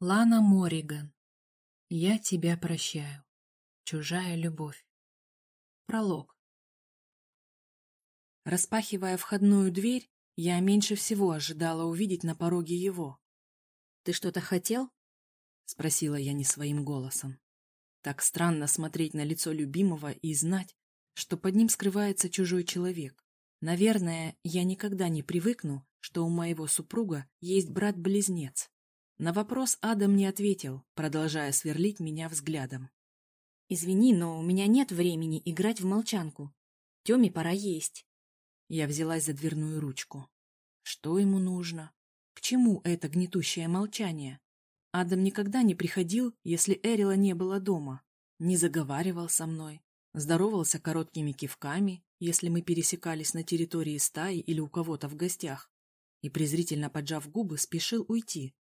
Лана Мориган. Я тебя прощаю. Чужая любовь. Пролог. Распахивая входную дверь, я меньше всего ожидала увидеть на пороге его. «Ты что-то хотел?» — спросила я не своим голосом. Так странно смотреть на лицо любимого и знать, что под ним скрывается чужой человек. Наверное, я никогда не привыкну, что у моего супруга есть брат-близнец. На вопрос Адам не ответил, продолжая сверлить меня взглядом. «Извини, но у меня нет времени играть в молчанку. Теме пора есть». Я взялась за дверную ручку. Что ему нужно? К чему это гнетущее молчание? Адам никогда не приходил, если Эрила не было дома. Не заговаривал со мной. Здоровался короткими кивками, если мы пересекались на территории стаи или у кого-то в гостях. И, презрительно поджав губы, спешил уйти,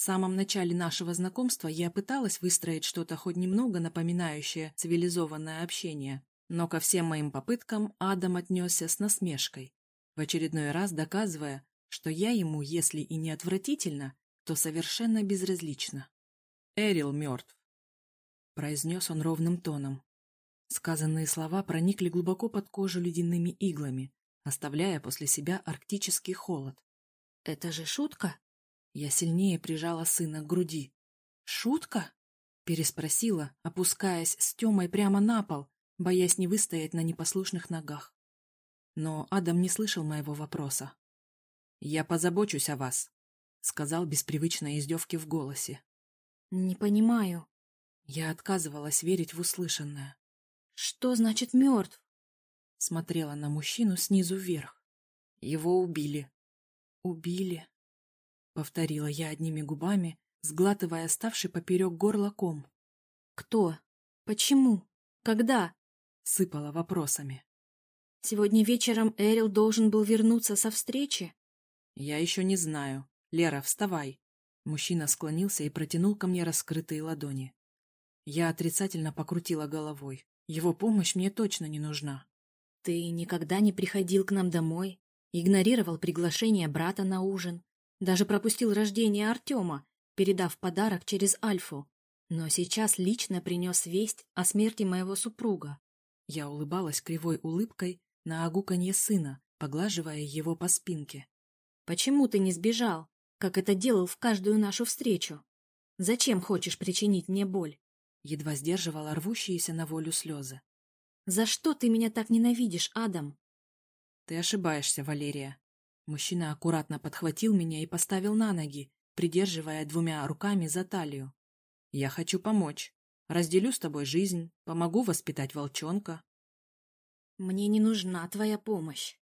в самом начале нашего знакомства я пыталась выстроить что-то хоть немного напоминающее цивилизованное общение, но ко всем моим попыткам Адам отнесся с насмешкой, в очередной раз доказывая, что я ему, если и не отвратительно, то совершенно безразлично. «Эрил мертв», — произнес он ровным тоном. Сказанные слова проникли глубоко под кожу ледяными иглами, оставляя после себя арктический холод. «Это же шутка?» Я сильнее прижала сына к груди. «Шутка?» — переспросила, опускаясь с Тёмой прямо на пол, боясь не выстоять на непослушных ногах. Но Адам не слышал моего вопроса. «Я позабочусь о вас», — сказал без привычной издевки в голосе. «Не понимаю». Я отказывалась верить в услышанное. «Что значит мертв?» Смотрела на мужчину снизу вверх. Его убили. Убили. — повторила я одними губами, сглатывая ставший поперек горла ком. «Кто? Почему? Когда?» — сыпала вопросами. «Сегодня вечером Эрил должен был вернуться со встречи?» «Я еще не знаю. Лера, вставай!» Мужчина склонился и протянул ко мне раскрытые ладони. Я отрицательно покрутила головой. Его помощь мне точно не нужна. «Ты никогда не приходил к нам домой, игнорировал приглашение брата на ужин, даже пропустил рождение Артема, передав подарок через Альфу. Но сейчас лично принес весть о смерти моего супруга. Я улыбалась кривой улыбкой на огуканье сына, поглаживая его по спинке. «Почему ты не сбежал, как это делал в каждую нашу встречу? Зачем хочешь причинить мне боль?» Едва сдерживала рвущиеся на волю слезы. «За что ты меня так ненавидишь, Адам?» «Ты ошибаешься, Валерия. Мужчина аккуратно подхватил меня и поставил на ноги, придерживая двумя руками за талию. «Я хочу помочь. Разделю с тобой жизнь, помогу воспитать волчонка». «Мне не нужна твоя помощь».